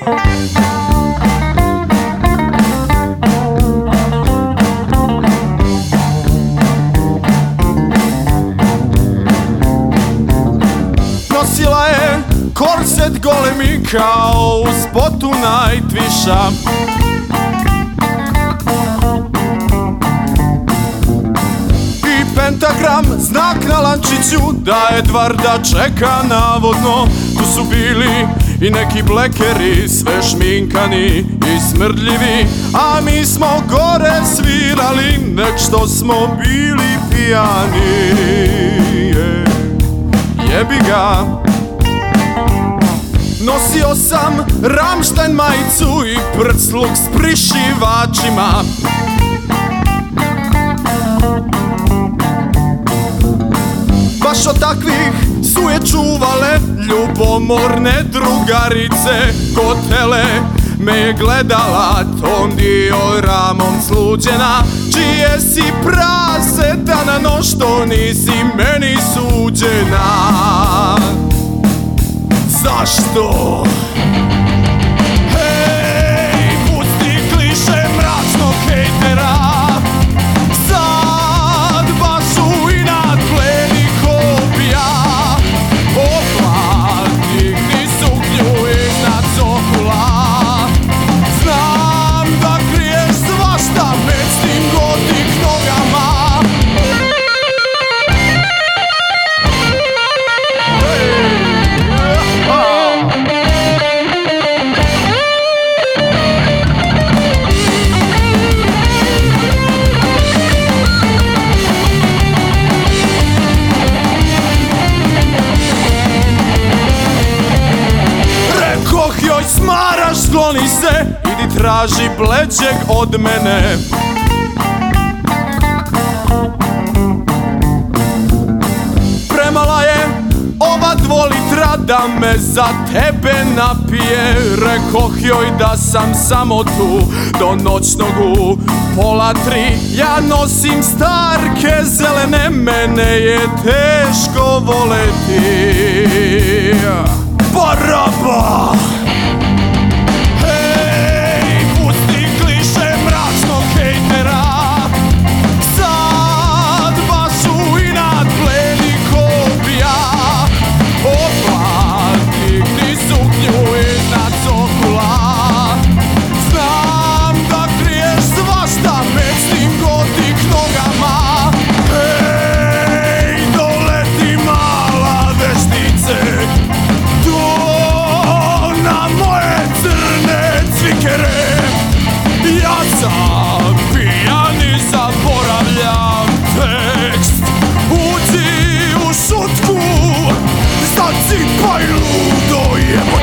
Nosila je korset golemi kao u spotu I pentagram, znak na lančiću Da Edvarda čeka navodno. Tu su bili i neki blekeri Sve šminkani i smrdljivi. A mi smo gore svirali Nek što smo bili pijani. Je, Jebi ga. Nosio sam Ramštajn majicu i prcluk s prišivačima. Baš od takvih su je čuvale ljubomorne drugarice. Kotele me je gledala tom dioramom sluđena. Čije si prase dana no što nisi meni suđena? Zašto? Skloni se Idi traži bleđeg od mene. Premala je ova dvolitra da me za tebe napije. Rekoh joj da sam samo tu do noćnog u pola tri. Ja nosim starke zelene, mene je teško voleti 言えば